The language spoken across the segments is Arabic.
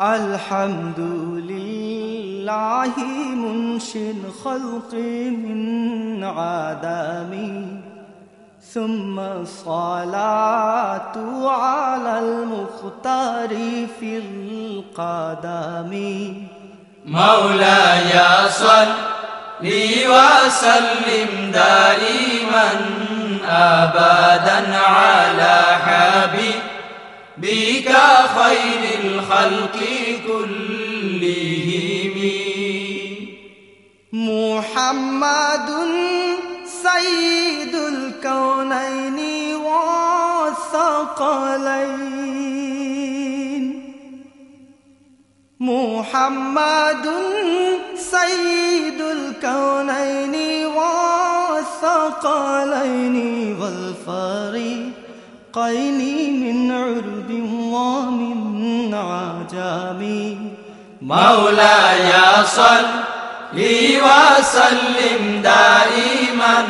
الحمد لله منشي الخلق من عدم ثم الصلاة على المختار في القدم. مولاي صل لي وسلم دائما أبدا على حبيب بك خير الخلق كلهم. محمد سيد الكونين والثقلين. محمد سيد الكونين والثقلين والفريقين من عرب ومن عجام مولاي صل لي وسلم دائما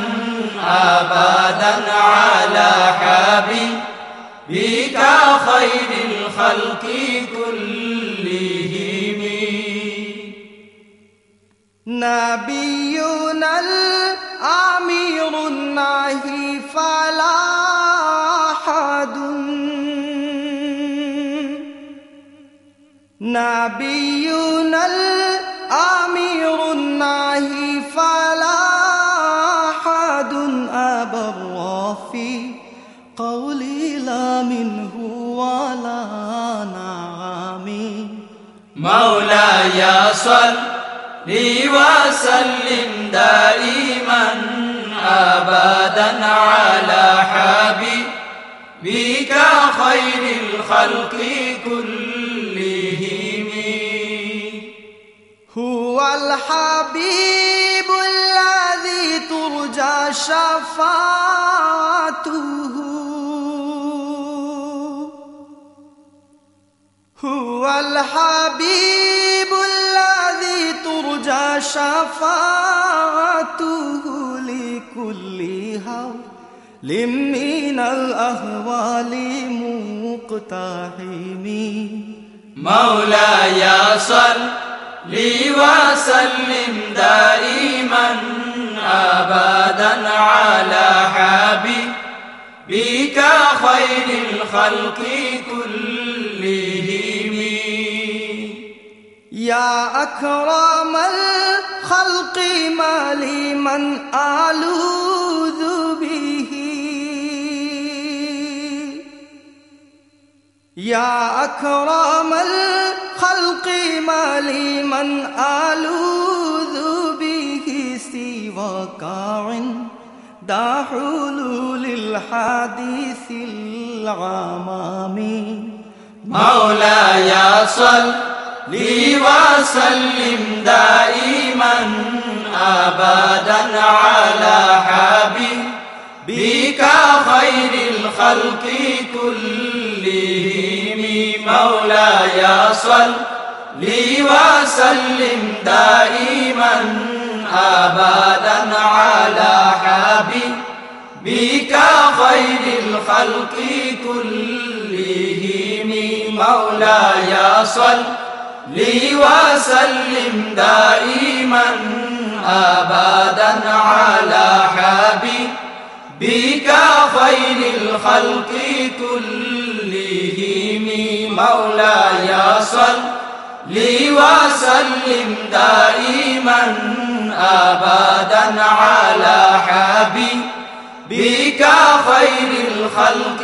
أبدا على حبيبك خير الخلق كلهم. نبينا الأمير النهي فلا نبينا الأمير الناهي فلا أحد أبر في قولي لا منه ولا نعمي مولاي صل لي وسلم دائما أبدا على حبيبك خير الخلق كلهم. الحبيب الذي ترجى شفاعته. هو الحبيب الذي ترجى شفاعته لكل هول من الأهوال مقتحم مولاي صل لي وسلم دائما أبدا على حبيبك خير الخلق كلهم. يا أكرم الخلق ما لي من ألوذ يا أكرم الخلق ما لي من ألوذ به سواك عند حلول الحديث العمام. مولاي صل لي وسلم دائما أبدا على حبيبك خير الخلق مولاي صل لي وسلم دائما أبدا على حبيبك خير الخلق كلهم مولاي صل لي وسلم دائما أبدا على حبيبك خير الخلق كلهم مولاي صل لي وسلم دائما أبدا على حبيبك خير الخلق